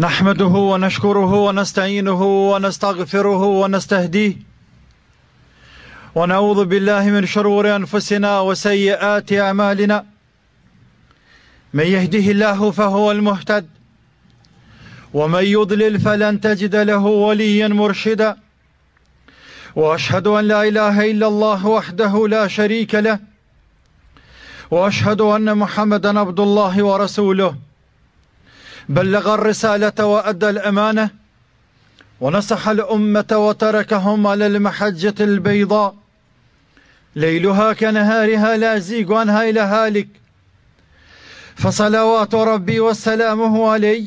نحمده ونشكره ونستعينه ونستغفره ونستهديه ونعوذ بالله من شرور أنفسنا وسيئات أعمالنا من يهده الله فهو المهتد ومن يضلل فلن تجد له وليا مرشدا وأشهد أن لا إله إلا الله وحده لا شريك له وأشهد أن محمدا عبد الله ورسوله بلغ الرسالة وأدى الأمانة ونصح الأمة وتركهم على المحجة البيضاء ليلها كنهارها لا زيغ عنها إلى هالك فصلوات ربي وسلامه عليه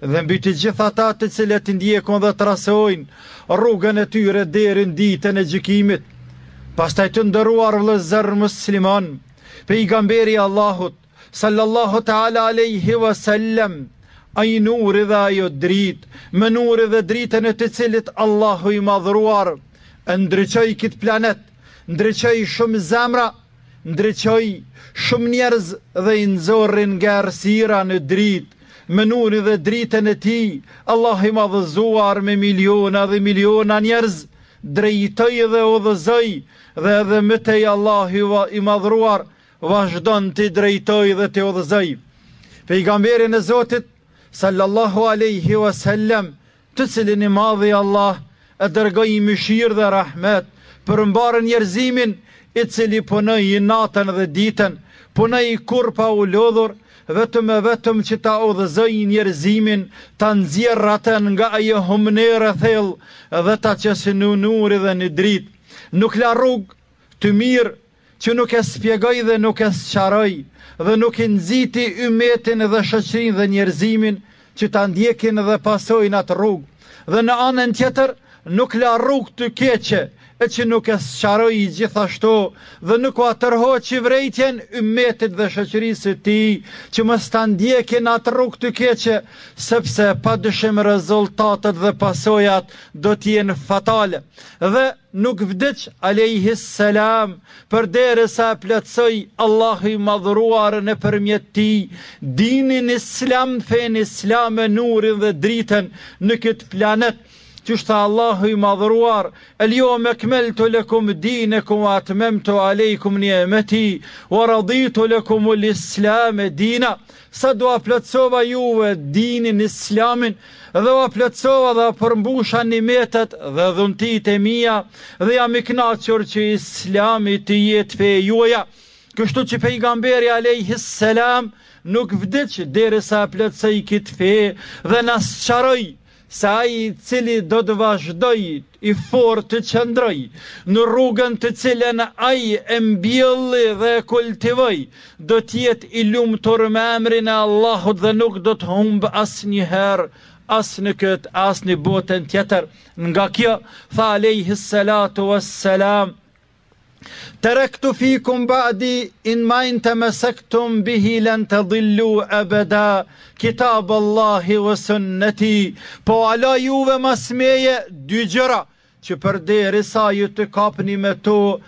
dhe mbi të gjithë ata të cilët i ndjekin dhe trasojnë rrugën e tyre deri në ditën e gjykimit. Pastaj të nderuar vëllezër musliman, pejgamberi Allahut sallallahu taala alaihi wasallam ai nuri dhe ajo dritë, me nurin dhe dritën e të cilit Allahu i madhëruar e ndriçoi këtë planet, ndriçoi shumë zemra ndriçoi shumë njerëz dhe i nxori nga errësira në dritë, me nurin dhe dritën e tij, Allah i madhëzuar me miliona dhe miliona njerëz, drejtoi dhe udhëzoi dhe edhe më tej Allahu i madhëruar vazhdon t'i drejtojë dhe t'i udhëzojë. Pejgamberin e Zotit, sallallahu aleyhi wa sallam, të cilin i Madhi Allah e dërgoi mëshirë dhe rahmet për mbarë njerëzimin, i cili punoi natën dhe ditën, punoi kurrë pa u lodhur, vetëm e vetëm që ta udhëzojë njerëzimin, ta nxjerrë atë nga ajo humnerë e thellë dhe ta qesë në nur dhe në dritë. Nuk la rrugë të mirë, që nuk e spjegoi dhe nuk e sqaroi dhe nuk i nxiti ymetin dhe shoqërinë dhe njerëzimin që ta ndjekin dhe pasojnë atë rrugë dhe në anën tjetër nuk la rrugë të keqe e që nuk e sqaroi gjithashtu dhe nuk ua tërhoqi vrejtjen ymetit dhe shoqërisë së tij që mos ta ndjekin atë rrugë të keqe sepse padyshim rezultatet dhe pasojat do të jenë fatale dhe nuk vdiq alejhi selam përderisa e plotësoi Allahu i Madhëruar nëpërmjet tij dinin islam fenë islame nurin dhe dritën në këtë planet qysh tha Allahu i Madhëruar el jome ekmeltu lekum dinekum wa atmemtu alejkum ni'meti wa raditu lekumul islame dina Sot ua plotësova juve dinin islamin dhe ua plotësova dhe përmbusha nimetet dhe dhuntitë e mia dhe jam i kënaqur që islami të jetë fe e juaja. Kështu që pejgamberi alejhi selam nuk vdiq derisa e plotësoi këtë fe dhe na sqaroi se ai i cili do të vazhdojë i fortë të qëndrojë në rrugën të cilën ai e mbjelli dhe e kultivoi, do të jetë i lumtur me emrin e Allahut dhe nuk do të humbë asnjëherë as në këtë as në botën tjetër. Nga kjo, tha alejhi salatu wassalam, Terektu fikum ba'di ma in temessektum bihi len tedhil-lu ebeda, kitab Allahi vë sunneti, po ua la juve mas meje dy gjëra, që përderisa ju të kapni me to,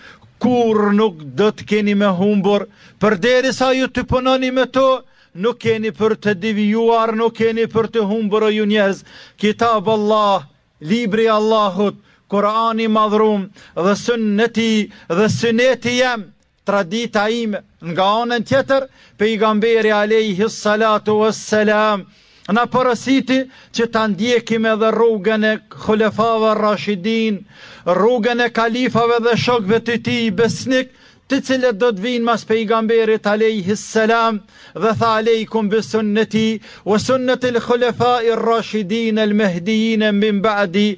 kurrë nuk do të keni me humbur, përderisa ju të punoni me to, nuk keni për të devijuar, nuk keni për të humbur o ju njerëz, kitab Allahi, Libri i Allahut, Kur'ani i Madhërum, dhe Sunneti dhe Syneti jem, tradita ime. Nga anën tjetër, pejgamberi alejhi salatu wassalam na porositi që ta ndjekim edhe rrugën e hulefave rashidin, rrugën e kalifave dhe shokëve të tij besnikë, të cilët do të vijnë mas pejgamberit alejhi selam dhe tha alejkum bi sunneti wa sunnati al khulafa ar rashidin al mahdiyyin min ba'di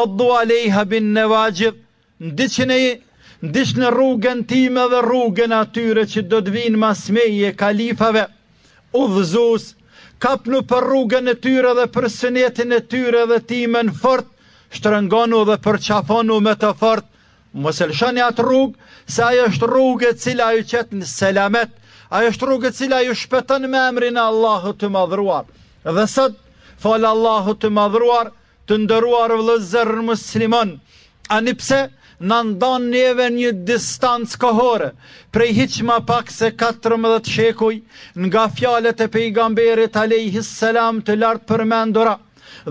addu alejha bin nawajidh ndiqni ndiqni rrugën time dhe rrugën e atyre që do të vijnë mas meje kalifave udhëzues kapnu për rrugën e tyre dhe për synetin e tyre dhe timen fort shtrëngonu dhe përqafonu me to fort Mos e lëshoni atë rrugë, se ajo është rrugë e cila ju qet në selamet, ajo është rrugë e cila ju shpëton me emrin e Allahut të Madhëruar. Dhe sot falë Allahut të Madhëruar, të nderuar vëllezër muslimanë, ani pse na ndan neve një distancë kohore, prej hiç ma pak se 14 shekuj, nga fjalët e pejgamberit alejhi selam të lartpërmendura,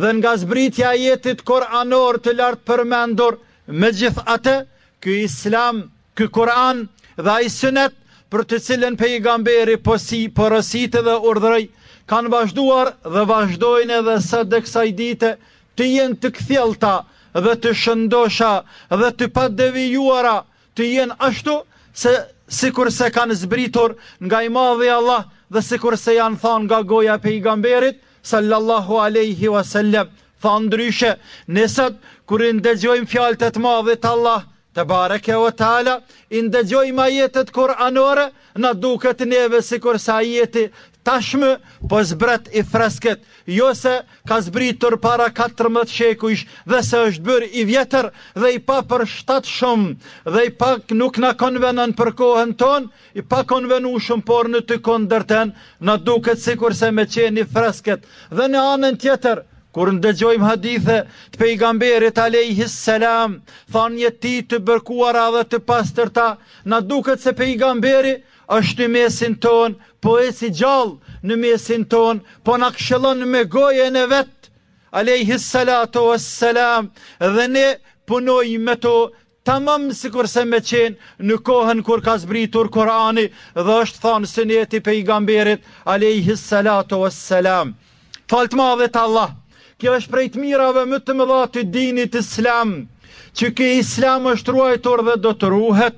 dhe nga zbritja e ajetit kuranor të lartpërmendur, Megjithatë, ky Islam, ky Kur'an dhe ai Synet, për të cilën Pejgamberi posi, porositi dhe urdhëroi, kanë vazhduar dhe vazhdojnë edhe sot e kësaj dite të jenë të kthjellta dhe të shëndosha dhe të padevijuara, të jenë ashtu sikurse kanë zbritur nga i madhi Allah dhe sikurse janë thanë nga goja e pejgamberit Sallallahu alejhi wa sellem, thanë ndryshe, ne sot, kur i ndëgjojmë fjalët e të madhit Allah, tebareke ue teala, i ndëgjojmë ajetet kuranore, na duket neve sikurse ajeti, tashmë po zbret i freskët, jo se ka zbritur para 14 shekujsh dhe se është bërë i vjetër dhe i papërshtatshëm dhe i pa nuk na konvenon për kohën tonë, I pakonvenushëm por në të kundërten na duket sikurse me qenë i freskët dhe në anën tjetër kur ndëgjojmë hadithet e pejgamberit alejhis selam thaniet e tij të bekuara dhe të pastërta na duket se pejgamberi është në mesin tonë po ec i gjallë në mesin tonë po na këshillon me gojën e vet alejhis salatu selam dhe ne punojmë me to Tamam sikurse me qenë në kohën kur ka zbritur Kurani dhe është thanë Suneti Pejgamberit alejhis salatu was salam. Falë të madhit Allah. Kjo është prej të mirave më të mëdha të dinit islam, që ky islam është ruajtur dhe do të ruhet,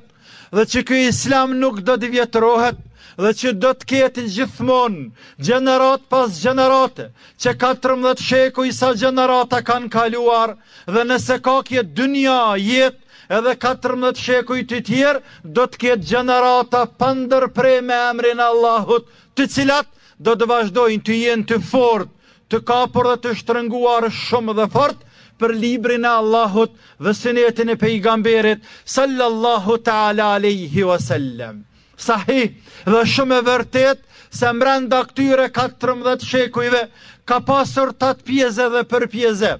dhe që ky islam nuk do të vjetërohet, dhe që do të ketë gjithmonë gjeneratë pas gjenerate, që 14 shekuj sa gjenerata kanë kaluar, Dhe nëse ka kjo dynja jetë edhe katërmbëdhjetë shekuj të tjerë do të ketë gjenerata pa ndërprerë me emrin e Allahut të cilat do të vazhdojnë të jenë të fortë të kapur dhe të shtrënguar shumë dhe fort për librin e Allahut dhe sunetin e pejgamberit sallallahu taala alejhi wasallam Sahi, dhe shumë e vërtetë, se mrenda këtyre 14 shekujve, ka pasur tatëpjeza dhe përpjeza,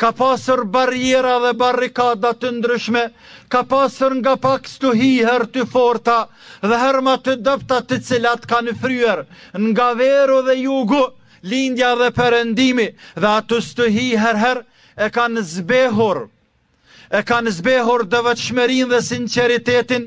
ka pasur barriera dhe barrikada të ndryshme, ka pasur nga pak stuhi herë të forta dhe herë ma të dobëta të cilat kanë fryrë nga veriu dhe jugu, lindja dhe perëndimi dhe ato stuhi herë herë e kanë zbehur e kanë zbehur devotshmërinë dhe sinqeritetin,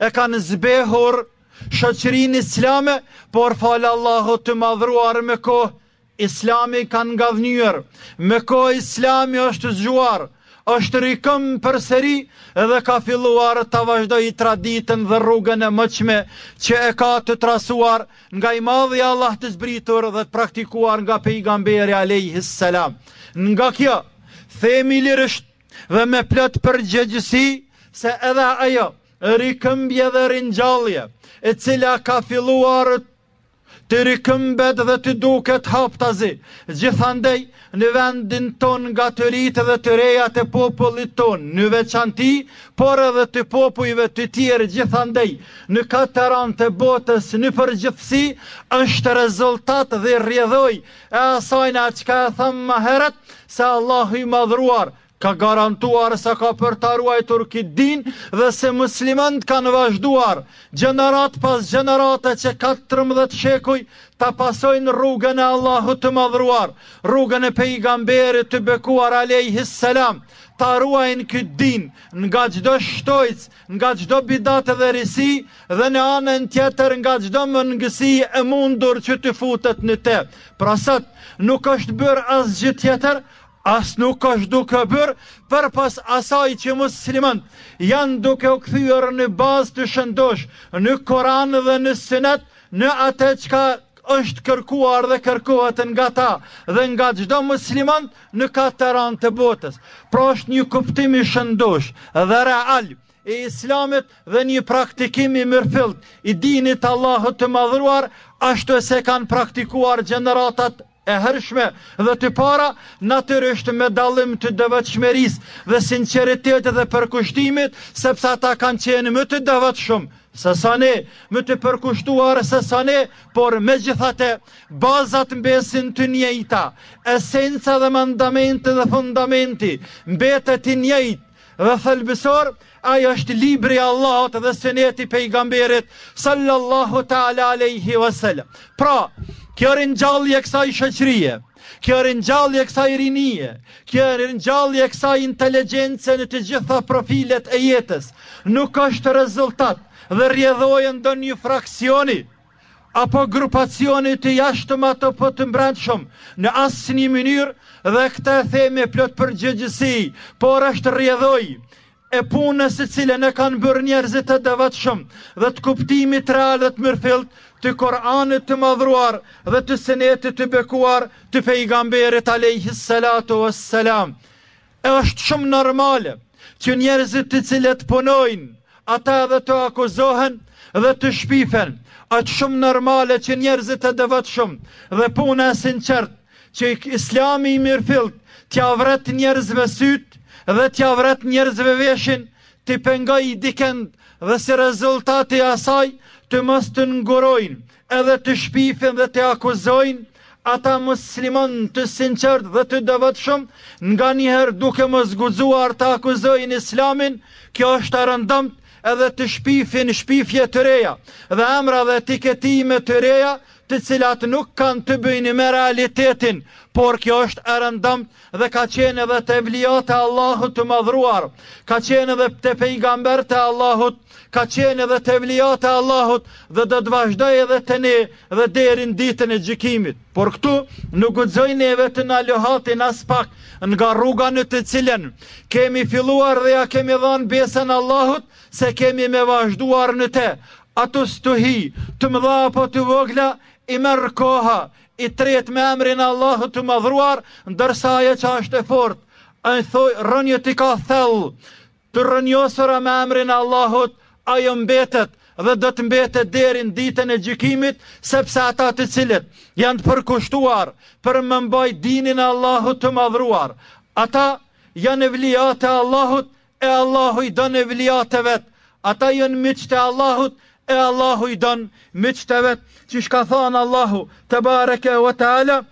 e kanë zbehur shoqërinë islame, por falë Allahut të madhruar me kohë, islami ka ngadhënjyer, me kohë islami është zgjuar, është rikëmb përsëri dhe ka filluar ta vazhdojë traditën dhe rrugën e moçme që e ka të trasuar nga i madhi Allah të zbritur dhe të praktikuar nga pejgamberi a.s. Nga kjo, Themi lirisht dhe me plot përgjegjësi se edhe ajo rikëmbje dhe ringjallje, e cila ka filluar të rikëmbet dhe të duket haptazi, gjithandej në vendin tonë nga të rijtë dhe të rejat e popullit tonë, në veçanti, por edhe të popujve të tjerë gjithandej, në katër anët e botës në përgjithësi, është rezultat dhe rrjedhojë E asajna çka e thamë ma herët, se Allahu i madhruar, ka garantuar se ka për ta ruajtur këtë din dhe se muslimanët kanë vazhduar gjeneratë pas gjenerate që 14 shekuj ta pasojnë rrugën e Allahut të madhruar, rrugën e pejgamberit të bekuar alejhi selam, ta ruajnë këtë din nga çdo shtojcë nga çdo bidat dhe risi dhe në anën tjetër nga çdo mangësi e mundur që të futet në te. Pra sot nuk është bërë asgjë tjetër, as nuk është duke bërë, përpos asaj që muslimanët janë duke u kthyer në bazë të shëndoshë, në Kuran dhe në Synet, në atë çka është kërkuar dhe kërkohet nga ta dhe nga çdo musliman në katër anë të botës. Pra është një kuptim i shëndoshë dhe real i Islamit dhe një praktikim i mirëfillt i dinit të Allahut të Madhëruar, ashtu se kanë praktikuar gjeneratat e hershme dhe të para, natyrisht me dallim të devotshmërisë dhe sinqeritetit dhe përkushtimit, sepse ata kanë qenë më të devotshëm sesa ne, më të përkushtuar sesa ne, por megjithatë bazat mbesin të njëjta, esenca dhe mandamenti dhe fundamenti mbetet i njëjtë dhe thelbësor, ai është libri i Allahut dhe suneti i pejgamberit sallallahu taala alaihi wasallam. Pra, kjo ringjallje e kësaj shoqërie Kjo ringjallje e kësaj rinie, kjo ringjallje e kësaj inteligjence në të gjitha profilet e jetës, nuk është rezultat dhe rrjedhojë e ndonjë fraksioni, apo grupacioni të jashtëm apo të mbrendshëm, në asnjë mënyrë dhe këtë e them me plot përgjegjësi, por është rrjedhojë e punës të cilën e kanë bërë njerëzit e devotshëm dhe të kuptimit real dhe të mirëfilltë të Kur'anit të madhruar dhe të Sunetit të bekuar të pejgamberit alejhi salatu wassalam. Është shumë normale që njerëzit të cilët punojnë ata edhe të akuzohen dhe të shpifen. Është shumë normale që njerëzit e devotshëm dhe puna e sinqertë Që Islami i mirëfillt t'ia vret njerëzve sytë dhe t'ia vret njerëzve veshin, t'i pengojë dikend dhe si rezultat i asaj të mos të ngurojnë, edhe të shpifin dhe të akuzojnë, ata muslimanë të sinqertë dhe të devotshëm, nganjëherë duke mos guxuar të akuzojnë islamin, kjo është e rëndomtë edhe të shpifin shpifje të reja, dhe emra dhe etiketime të reja, të cilat nuk kanë të bëjnë me realitetin, por kjo është e rëndomtë dhe ka qenë edhe te evlijat e Allahut të madhruar, ka qenë edhe te pejgamberët e Allahut, ka qenë edhe te evlijat e Allahut dhe do të vazhdojë edhe te ne dhe deri n'ditën e gjykimit. Por këto nuk guxojnë neve të na luhatin aspak nga rruga në të cilën kemi filluar dhe ia kemi dhanë besën Allahut Se kemi me vazhduar në te, ato stuhi, të mëdha apo të vogla, i merr koha, i tret me emrin e Allahut të madhruar, ndërsa ajo që është e fortë, ajo i rrënjët i ka thellë, të rrënjosura me emrin e Allahut, ajo mbetet dhe do të mbetet deri n'ditën e gjykimit, sepse ata të cilët janë të përkushtuar për me mbajt dinin e Allahut të madhruar, ata janë evlijat e Allahut E Allahu i don evlijatë e vet, ata janë miqtë e Allahut, e Allahu i don miqtë e vet, qysh ka thënë Allahu te bareke ve teala,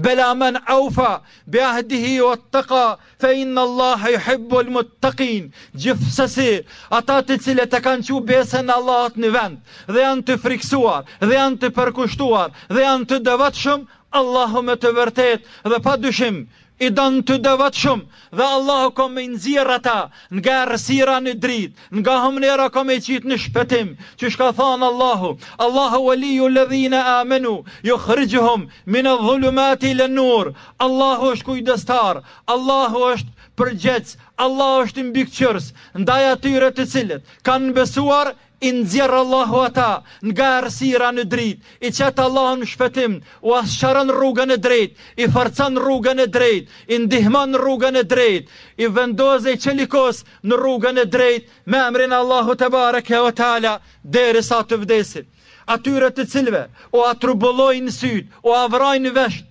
Bela men aufa bi ahdihi wa taqa fa inna Allaha yuhibbu al muttaqin gjithsesi ata të cilët e kanë çu besën e Allahut në vend dhe janë të frikësuar dhe janë të përkushtuar dhe janë të devotshëm Allahu me të vërtet dhe pa dyshim I don të devotshmit dhe Allahu ka me i nxjerr ata nga errësira në dritë, nga humnera ka me i qit në shpëtim, qysh ka thanë Allahu, Allahu waliyul ladhina amanu yukhrijuhum min adh-dhulumati ila an-nur, Allahu është kujdestar, Allahu është përgjegjës, Allahu është mbikëqyrës, ndaj atyre të cilët kanë besuar, I nxjerr Allahu ata nga errësira në dritë, i qet Allahu në shpëtim, u a sqaron rrugën e drejtë, i forcon n'rrugën e drejtë, i ndihmon n'rrugën e drejtë, i vendos dhe i çelikos në rrugën e drejtë me emrin e Allahut te bareke ve teala derisa të vdesin. Atyre të cilëve u a turbullojnë sytë, u a vrajnë veshët,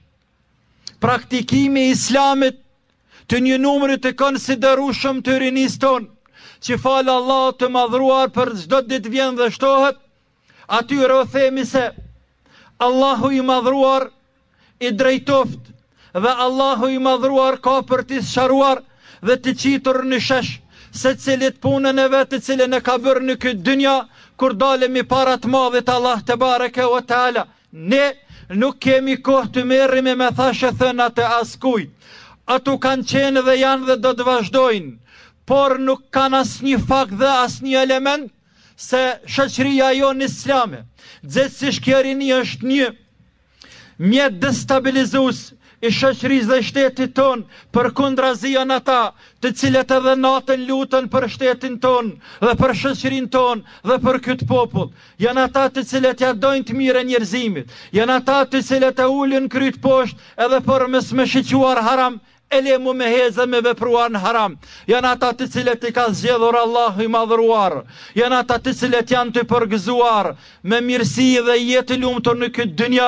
Praktikimi i Islamit të një numri të konsiderueshëm të rinisë tonë, që falë Allahut të Madhëruar për çdo ditë vjen dhe shtohet, atyre u themi se Allahu i Madhëruar i drejtoft dhe Allahu i madhruar ka për t'i sqaruar dhe t'i qitur në shesh secilit punën e vet të cilën e ka bërë në këtë dynja kur dalemi para të madhit Allah tebareke ue teala Ne nuk kemi kohë të merremi me thashethënat e askujt. Ato kanë qenë dhe janë dhe do të vazhdojnë, por nuk kanë asnjë fakt dhe asnjë element se shoqëria jonë islame, gjithsesi kjo rini është një mjet destabilizues i shoqërisë dhe shtetit tonë, përkundrazi janë ata, të cilët edhe natën luten për shtetin tonë dhe për shoqërinë tonë dhe për këtë popull. Janë ata të cilët ja dojnë të mirën njerëzimit. Janë ata të cilët e ulin kryt poshtë edhe për mos me shiquar haram e le ma me hec dhe me vepruar në haram. Janë ata të cilët i ka zgjedhur Allahu i madhruar. Janë ata të cilët janë të përgëzuar me mirësi dhe jetë të lumtur në këtë dynja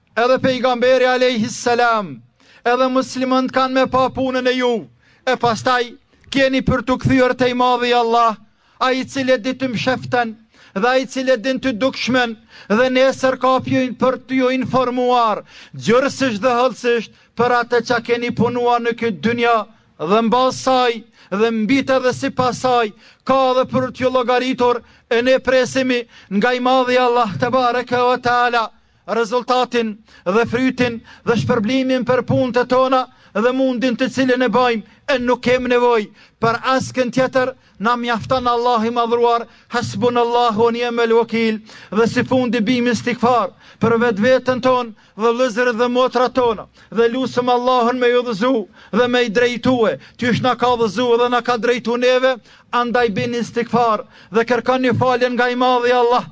Edhe Pejgamberi alejhis selam, edhe muslimant kanë me pa punën e juve, e pastaj keni për t'u kthyer te i madhi Allah, ai i cili e di të msheftën dhe ai i cili e din të dukshmen dhe nesër ka pjojnë për t'ju informuar gjërësisht dhe hollësisht për atë që keni punuar në këtë dynja dhe në bazë saj dhe mbi të edhe sipas saj ka edhe për t'ju llogaritur e ne presimi nga i madhi Allah tebareke ue teala rezultatin dhe frytin dhe shpërblimin për punët e tona dhe mundin të cilën e bajmë e nuk kem nevoj për askën tjetër na mjafton Allahi i madhruar hasbun Allahu ue niëmel uekil dhe si fund bimë istikfar për vetveten tonë dhe llëzërit dhe motrat tona dhe lusëm Allahun me i udhëzu dhe me i drejtue qysh na ka udhëzu dhe na ka drejtu neve andaj bini istikfar dhe kërkoni faljen nga i madhi Allah